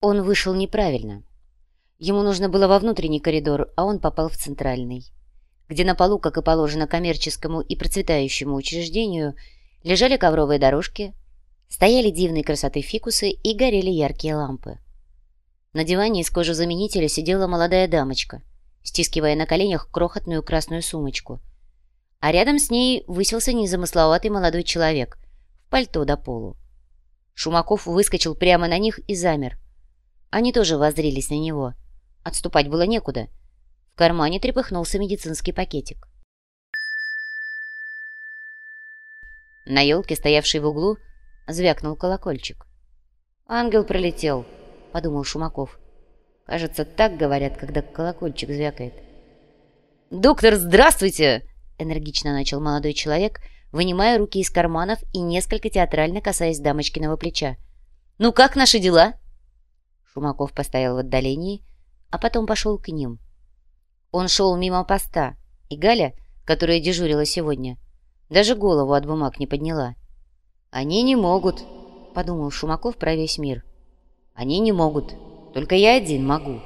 Он вышел неправильно. Ему нужно было во внутренний коридор, а он попал в центральный, где на полу, как и положено коммерческому и процветающему учреждению, лежали ковровые дорожки, стояли дивной красоты фикусы и горели яркие лампы. На диване из кожезаменителя сидела молодая дамочка, стискивая на коленях крохотную красную сумочку. А рядом с ней высился незамысловатый молодой человек в пальто до полу. Шумаков выскочил прямо на них и замер. Они тоже воззрелись на него — Отступать было некуда. В кармане трепыхнулся медицинский пакетик. На елке, стоявшей в углу, звякнул колокольчик. «Ангел пролетел», — подумал Шумаков. «Кажется, так говорят, когда колокольчик звякает». «Доктор, здравствуйте!» — энергично начал молодой человек, вынимая руки из карманов и несколько театрально касаясь дамочкиного плеча. «Ну как наши дела?» Шумаков постоял в отдалении, а потом пошел к ним. Он шел мимо поста, и Галя, которая дежурила сегодня, даже голову от бумаг не подняла. «Они не могут», — подумал Шумаков про весь мир. «Они не могут, только я один могу».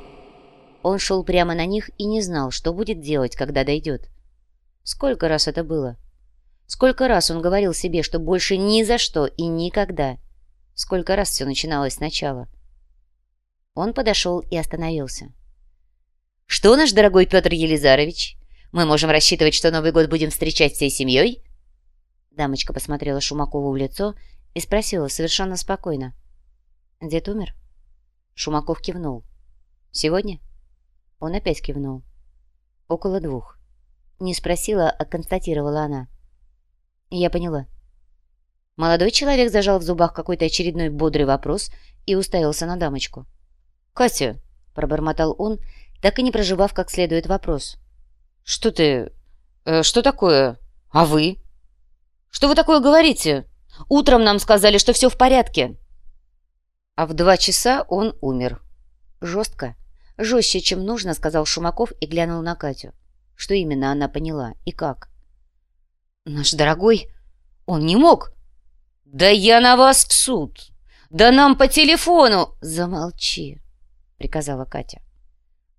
Он шел прямо на них и не знал, что будет делать, когда дойдет. Сколько раз это было? Сколько раз он говорил себе, что больше ни за что и никогда. Сколько раз все начиналось сначала. Он подошел и остановился. «Что, наш дорогой Петр Елизарович? Мы можем рассчитывать, что Новый год будем встречать всей семьей?» Дамочка посмотрела Шумакову в лицо и спросила совершенно спокойно. «Дед умер?» Шумаков кивнул. «Сегодня?» Он опять кивнул. «Около двух». Не спросила, а констатировала она. «Я поняла». Молодой человек зажал в зубах какой-то очередной бодрый вопрос и уставился на дамочку. «Катя!» — пробормотал он, так и не проживав как следует вопрос. «Что ты... Э, что такое? А вы?» «Что вы такое говорите? Утром нам сказали, что все в порядке». А в два часа он умер. Жестко, жестче, чем нужно, сказал Шумаков и глянул на Катю. Что именно она поняла и как? «Наш дорогой, он не мог!» «Да я на вас в суд! Да нам по телефону!» «Замолчи!» Приказала Катя.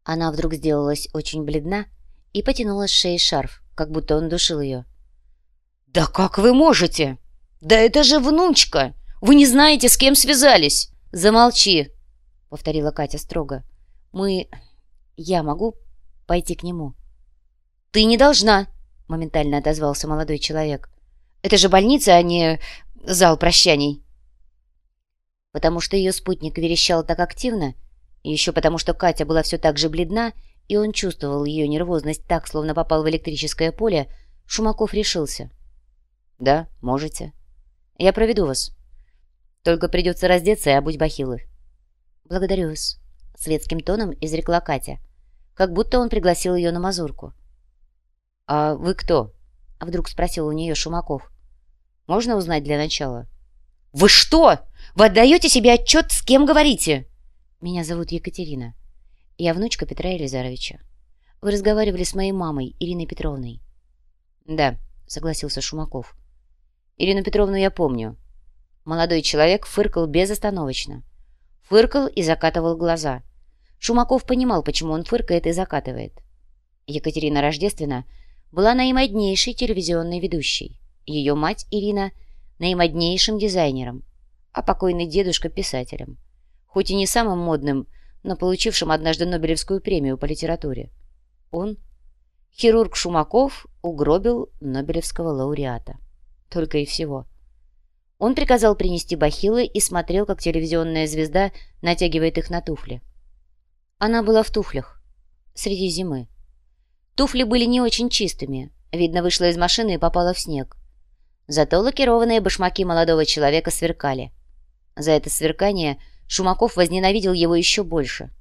Она вдруг сделалась очень бледна и потянула с шеи шарф, как будто он душил ее. «Да как вы можете? Да это же внучка! Вы не знаете, с кем связались!» «Замолчи!» — повторила Катя строго. «Мы... Я могу пойти к нему?» «Ты не должна!» — моментально отозвался молодой человек. «Это же больница, а не зал прощаний!» Потому что ее спутник верещал так активно, еще потому, что Катя была все так же бледна, и он чувствовал ее нервозность так, словно попал в электрическое поле, Шумаков решился. «Да, можете. Я проведу вас. Только придется раздеться и обуть бахилы». «Благодарю вас», — светским тоном изрекла Катя, как будто он пригласил ее на мазурку. «А вы кто?» — вдруг спросил у нее Шумаков. «Можно узнать для начала?» «Вы что? Вы отдаете себе отчет, с кем говорите?» Меня зовут Екатерина. Я внучка Петра Елизаровича. Вы разговаривали с моей мамой, Ириной Петровной. Да, согласился Шумаков. Ирину Петровну я помню. Молодой человек фыркал безостановочно. Фыркал и закатывал глаза. Шумаков понимал, почему он фыркает и закатывает. Екатерина Рождественна была наимоднейшей телевизионной ведущей. Ее мать Ирина – наимоднейшим дизайнером, а покойный дедушка – писателем хоть и не самым модным, но получившим однажды Нобелевскую премию по литературе. Он, хирург Шумаков, угробил Нобелевского лауреата. Только и всего. Он приказал принести бахилы и смотрел, как телевизионная звезда натягивает их на туфли. Она была в туфлях. Среди зимы. Туфли были не очень чистыми. Видно, вышла из машины и попала в снег. Зато лакированные башмаки молодого человека сверкали. За это сверкание – Шумаков возненавидел его еще больше.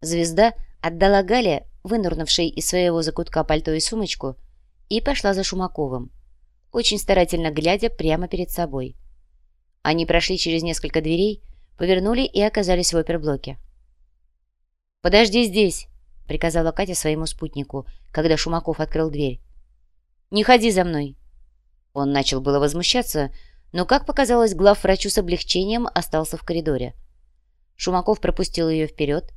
Звезда отдала Гале, вынырнувшей из своего закутка пальто и сумочку, и пошла за Шумаковым, очень старательно глядя прямо перед собой. Они прошли через несколько дверей, повернули и оказались в оперблоке. «Подожди здесь!» — приказала Катя своему спутнику, когда Шумаков открыл дверь. «Не ходи за мной!» Он начал было возмущаться, но, как показалось главврачу с облегчением, остался в коридоре. Шумаков пропустил ее вперед,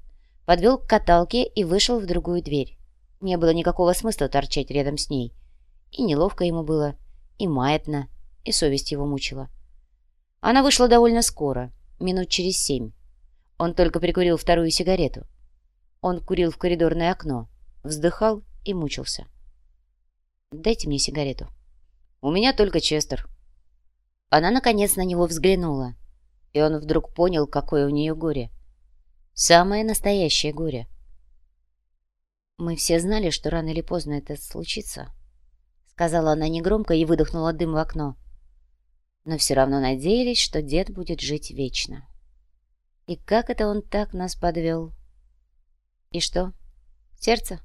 подвел к каталке и вышел в другую дверь. Не было никакого смысла торчать рядом с ней. И неловко ему было, и маятно, и совесть его мучила. Она вышла довольно скоро, минут через семь. Он только прикурил вторую сигарету. Он курил в коридорное окно, вздыхал и мучился. «Дайте мне сигарету». «У меня только Честер». Она, наконец, на него взглянула, и он вдруг понял, какое у нее горе. Самое настоящее горе. «Мы все знали, что рано или поздно это случится», — сказала она негромко и выдохнула дым в окно но все равно надеялись, что дед будет жить вечно. И как это он так нас подвел? И что? Сердце?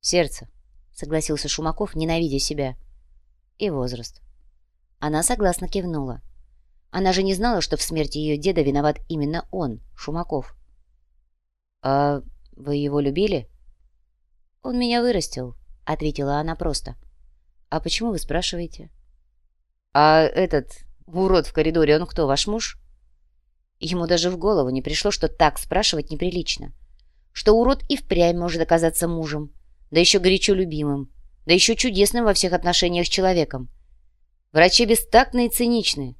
Сердце, согласился Шумаков, ненавидя себя. И возраст. Она согласно кивнула. Она же не знала, что в смерти ее деда виноват именно он, Шумаков. «А вы его любили?» «Он меня вырастил», — ответила она просто. «А почему вы спрашиваете?» «А этот урод в коридоре, он кто, ваш муж?» Ему даже в голову не пришло, что так спрашивать неприлично. Что урод и впрямь может оказаться мужем, да еще горячо любимым, да еще чудесным во всех отношениях человеком. Врачи бестактны и циничны.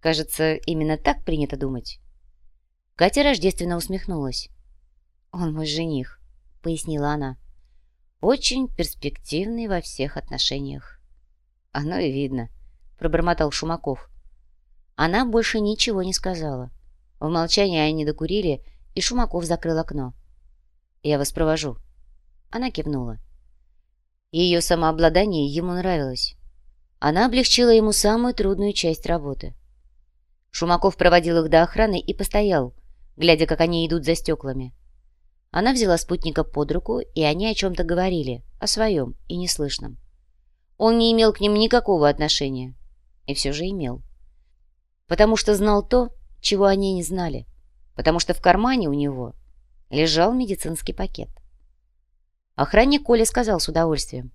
Кажется, именно так принято думать. Катя рождественно усмехнулась. «Он мой жених», — пояснила она. «Очень перспективный во всех отношениях». Оно и видно. — пробормотал Шумаков. Она больше ничего не сказала. В молчании они докурили, и Шумаков закрыл окно. «Я вас провожу». Она кивнула. Ее самообладание ему нравилось. Она облегчила ему самую трудную часть работы. Шумаков проводил их до охраны и постоял, глядя, как они идут за стеклами. Она взяла спутника под руку, и они о чем-то говорили, о своем и неслышном. Он не имел к ним никакого отношения, и все же имел. Потому что знал то, чего они не знали. Потому что в кармане у него лежал медицинский пакет. Охранник Коля сказал с удовольствием.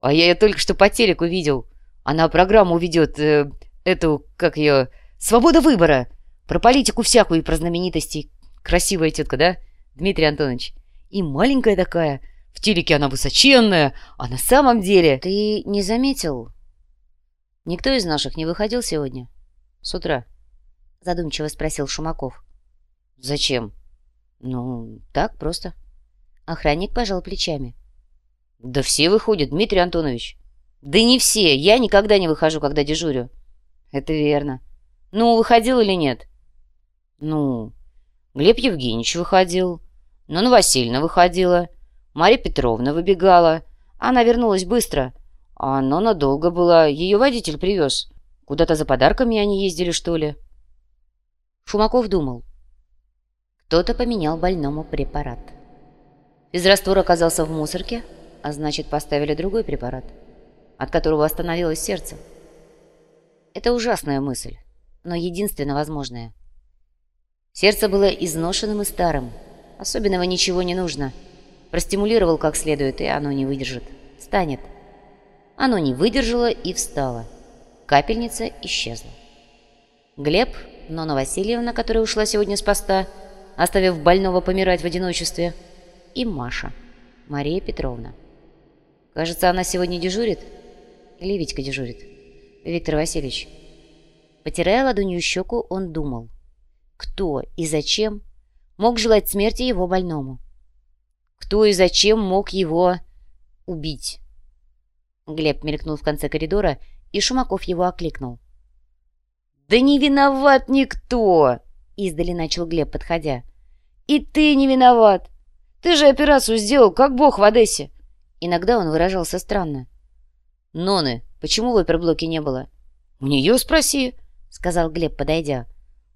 «А я ее только что по телеку видел. Она программу ведет, э, эту, как ее, «Свобода выбора». Про политику всякую и про знаменитостей. Красивая тетка, да, Дмитрий Антонович? И маленькая такая. В телеке она высоченная, а на самом деле... Ты не заметил, Никто из наших не выходил сегодня? С утра? Задумчиво спросил Шумаков. Зачем? Ну, так просто. Охранник пожал плечами. Да все выходят, Дмитрий Антонович. Да не все. Я никогда не выхожу, когда дежурю. Это верно. Ну, выходил или нет? Ну, Глеб Евгеньевич выходил. Нона Васильевна выходила. Марья Петровна выбегала. Она вернулась быстро. А оно надолго было. Ее водитель привез. Куда-то за подарками они ездили, что ли?» Шумаков думал. Кто-то поменял больному препарат. Физраствор оказался в мусорке, а значит, поставили другой препарат, от которого остановилось сердце. Это ужасная мысль, но единственно возможная. Сердце было изношенным и старым. Особенного ничего не нужно. Простимулировал как следует, и оно не выдержит. Станет. Оно не выдержало и встало. Капельница исчезла. Глеб, Нона Васильевна, которая ушла сегодня с поста, оставив больного помирать в одиночестве, и Маша, Мария Петровна. Кажется, она сегодня дежурит? Или Витька дежурит? Виктор Васильевич. Потирая ладонью щеку, он думал. Кто и зачем мог желать смерти его больному? Кто и зачем мог его убить? Глеб мелькнул в конце коридора, и Шумаков его окликнул. «Да не виноват никто!» — издали начал Глеб, подходя. «И ты не виноват! Ты же операцию сделал, как бог в Одессе!» Иногда он выражался странно. «Ноны, почему в оперблоке не было?» «У нее спроси», — сказал Глеб, подойдя.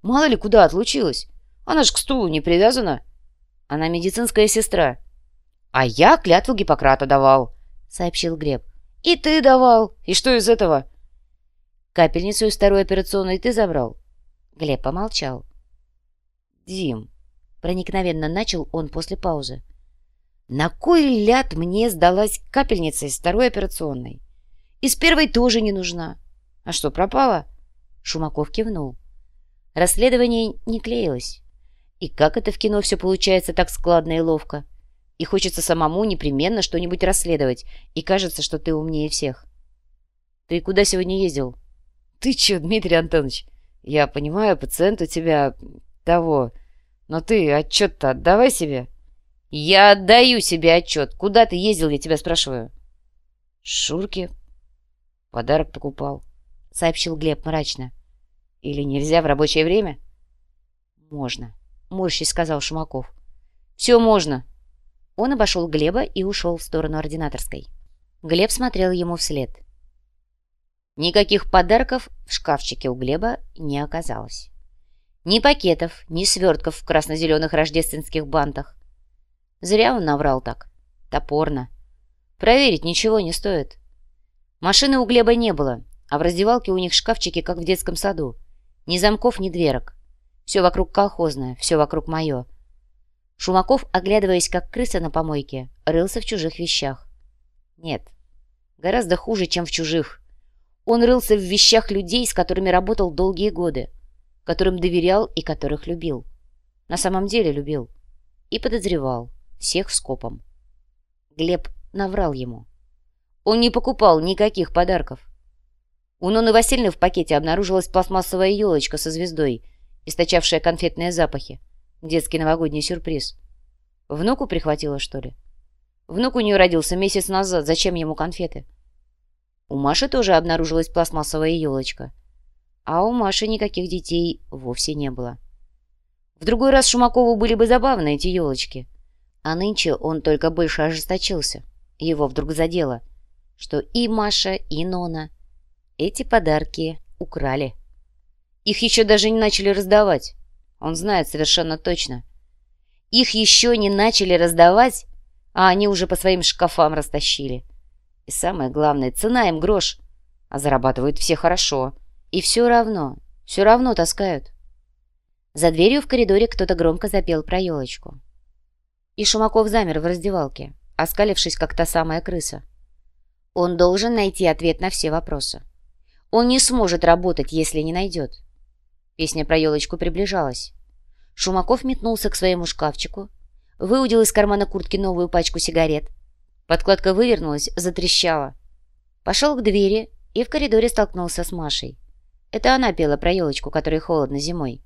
«Мало ли куда отлучилась. Она ж к стулу не привязана. Она медицинская сестра». «А я клятву Гиппократа давал», — сообщил Глеб. «И ты давал. И что из этого?» «Капельницу из второй операционной ты забрал?» Глеб помолчал. «Дим», — проникновенно начал он после паузы, «на кой ляд мне сдалась капельница из второй операционной? Из первой тоже не нужна. А что, пропала?» Шумаков кивнул. Расследование не клеилось. И как это в кино все получается так складно и ловко? И хочется самому непременно что-нибудь расследовать, и кажется, что ты умнее всех. Ты куда сегодня ездил? Ты че, Дмитрий Антонович? Я понимаю, пациент у тебя того, но ты отчет-то отдавай себе. Я отдаю себе отчет. Куда ты ездил, я тебя спрашиваю? Шурке подарок покупал, сообщил Глеб мрачно. Или нельзя в рабочее время? Можно, морщись сказал Шумаков. Все можно. Он обошел Глеба и ушел в сторону ординаторской. Глеб смотрел ему вслед. Никаких подарков в шкафчике у Глеба не оказалось. Ни пакетов, ни свертков в красно-зеленых рождественских бантах. Зря он наврал так. Топорно. Проверить ничего не стоит. Машины у Глеба не было, а в раздевалке у них шкафчики, как в детском саду. Ни замков, ни дверок. Все вокруг колхозное, все вокруг мое. Шумаков, оглядываясь как крыса на помойке, рылся в чужих вещах. Нет, гораздо хуже, чем в чужих. Он рылся в вещах людей, с которыми работал долгие годы, которым доверял и которых любил. На самом деле любил. И подозревал. Всех скопом. Глеб наврал ему. Он не покупал никаких подарков. У Ноны Васильевны в пакете обнаружилась пластмассовая елочка со звездой, источавшая конфетные запахи. Детский новогодний сюрприз. Внуку прихватила, что ли? Внук у нее родился месяц назад. Зачем ему конфеты? У Маши тоже обнаружилась пластмассовая елочка. А у Маши никаких детей вовсе не было. В другой раз Шумакову были бы забавны эти елочки. А нынче он только больше ожесточился. Его вдруг задело, что и Маша, и Нона эти подарки украли. Их еще даже не начали раздавать. Он знает совершенно точно. Их еще не начали раздавать, а они уже по своим шкафам растащили. И самое главное, цена им грош. А зарабатывают все хорошо. И все равно, все равно таскают. За дверью в коридоре кто-то громко запел про елочку. И Шумаков замер в раздевалке, оскалившись, как та самая крыса. Он должен найти ответ на все вопросы. Он не сможет работать, если не найдет. Песня про елочку приближалась. Шумаков метнулся к своему шкафчику, выудил из кармана куртки новую пачку сигарет, Подкладка вывернулась, затрещала. Пошел к двери и в коридоре столкнулся с Машей. Это она пела про елочку, которой холодно зимой.